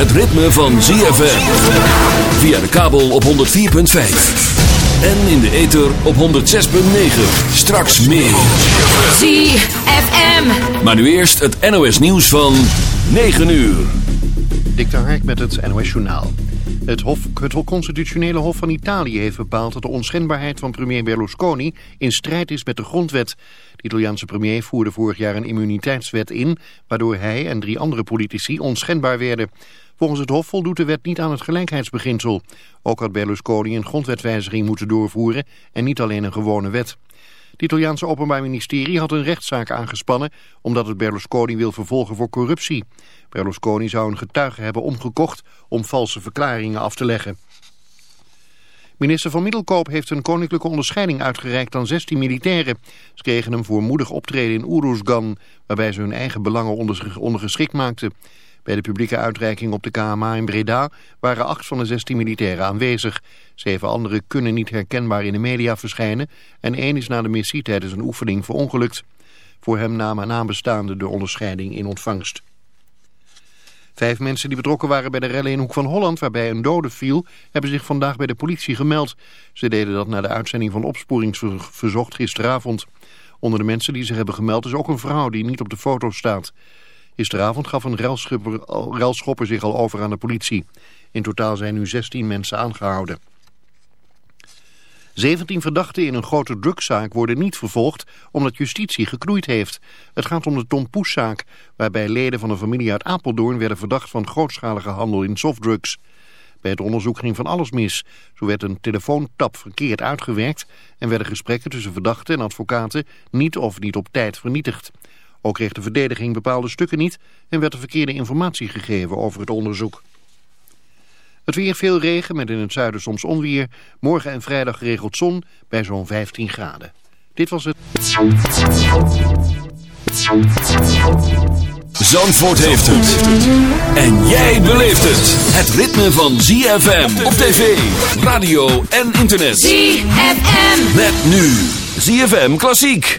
het ritme van ZFM. Via de kabel op 104.5. En in de ether op 106.9. Straks meer. ZFM. Maar nu eerst het NOS nieuws van 9 uur. Dik Hark met het NOS Journaal. Het, hof, het constitutionele hof van Italië heeft bepaald dat de onschendbaarheid van premier Berlusconi in strijd is met de grondwet. De Italiaanse premier voerde vorig jaar een immuniteitswet in, waardoor hij en drie andere politici onschendbaar werden. Volgens het hof voldoet de wet niet aan het gelijkheidsbeginsel. Ook had Berlusconi een grondwetwijziging moeten doorvoeren en niet alleen een gewone wet. Het Italiaanse Openbaar Ministerie had een rechtszaak aangespannen omdat het Berlusconi wil vervolgen voor corruptie. Berlusconi zou een getuige hebben omgekocht om valse verklaringen af te leggen. Minister van Middelkoop heeft een koninklijke onderscheiding uitgereikt aan 16 militairen. Ze kregen hem voor moedig optreden in Oeruzgan, waarbij ze hun eigen belangen ondergeschikt maakten. Bij de publieke uitreiking op de KMA in Breda waren acht van de 16 militairen aanwezig. Zeven anderen kunnen niet herkenbaar in de media verschijnen en één is na de missie tijdens een oefening verongelukt. Voor hem namen nabestaanden de onderscheiding in ontvangst. Vijf mensen die betrokken waren bij de rellen in Hoek van Holland... waarbij een dode viel, hebben zich vandaag bij de politie gemeld. Ze deden dat na de uitzending van Opsporingsverzocht gisteravond. Onder de mensen die zich hebben gemeld is ook een vrouw die niet op de foto staat. Gisteravond gaf een ruilschopper zich al over aan de politie. In totaal zijn nu 16 mensen aangehouden. 17 verdachten in een grote drugszaak worden niet vervolgd omdat justitie geknoeid heeft. Het gaat om de Tom Poeszaak, waarbij leden van een familie uit Apeldoorn werden verdacht van grootschalige handel in softdrugs. Bij het onderzoek ging van alles mis. Zo werd een telefoontap verkeerd uitgewerkt en werden gesprekken tussen verdachten en advocaten niet of niet op tijd vernietigd. Ook kreeg de verdediging bepaalde stukken niet en werd er verkeerde informatie gegeven over het onderzoek. Het weer veel regen met in het zuiden soms onweer. Morgen en vrijdag geregeld zon bij zo'n 15 graden. Dit was het. Zandvoort heeft het. En jij beleeft het. Het ritme van ZFM op tv, radio en internet. ZFM. Met nu ZFM Klassiek.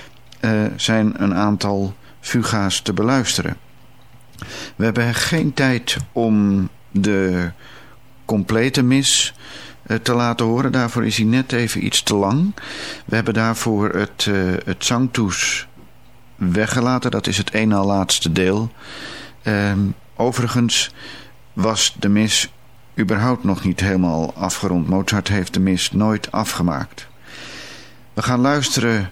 uh, zijn een aantal fuga's te beluisteren. We hebben geen tijd om de complete mis uh, te laten horen. Daarvoor is hij net even iets te lang. We hebben daarvoor het, uh, het zangtoes weggelaten. Dat is het een na laatste deel. Uh, overigens was de mis überhaupt nog niet helemaal afgerond. Mozart heeft de mis nooit afgemaakt. We gaan luisteren